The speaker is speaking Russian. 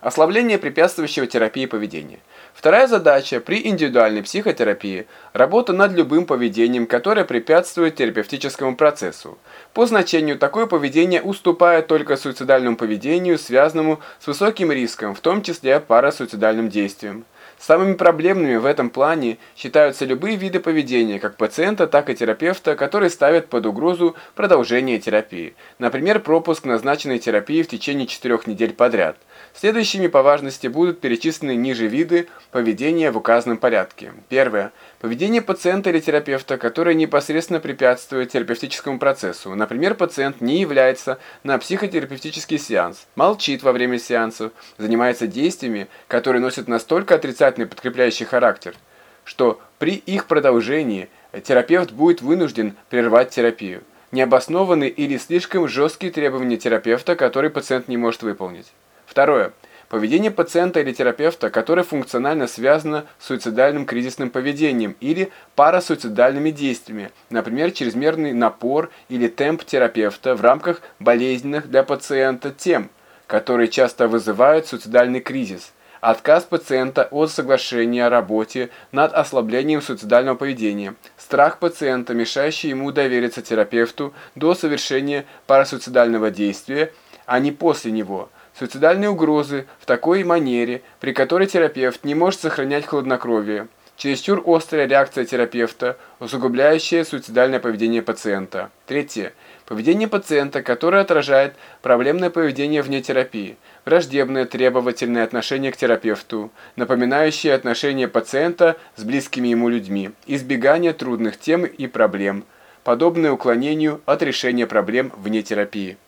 Ослабление препятствующего терапии поведения. Вторая задача при индивидуальной психотерапии – работа над любым поведением, которое препятствует терапевтическому процессу. По значению такое поведение уступает только суицидальному поведению, связанному с высоким риском, в том числе парасуицидальным действием. Самыми проблемными в этом плане считаются любые виды поведения, как пациента, так и терапевта, которые ставят под угрозу продолжение терапии. Например, пропуск назначенной терапии в течение 4 недель подряд. Следующими по важности будут перечислены ниже виды поведения в указанном порядке. Первое. Поведение пациента или терапевта, которое непосредственно препятствует терапевтическому процессу. Например, пациент не является на психотерапевтический сеанс, молчит во время сеансов, занимается действиями, которые носят настолько отрицательный подкрепляющий характер, что при их продолжении терапевт будет вынужден прервать терапию. Необоснованные или слишком жесткие требования терапевта, которые пациент не может выполнить. Второе. Поведение пациента или терапевта, которое функционально связано с суицидальным кризисным поведением или парасуицидальными действиями, например, чрезмерный напор или темп терапевта в рамках болезненных для пациента тем, которые часто вызывают суицидальный кризис, отказ пациента от соглашения о работе над ослаблением суицидального поведения, страх пациента, мешающий ему довериться терапевту до совершения парасуицидального действия, а не после него – суицидальные угрозы в такой манере, при которой терапевт не может сохранять хладнокровие, чересчур острая реакция терапевта, усугубляющая суицидальное поведение пациента. Третье. Поведение пациента, которое отражает проблемное поведение вне терапии, враждебное требовательное отношение к терапевту, напоминающее отношение пациента с близкими ему людьми, избегание трудных тем и проблем, подобное уклонению от решения проблем вне терапии.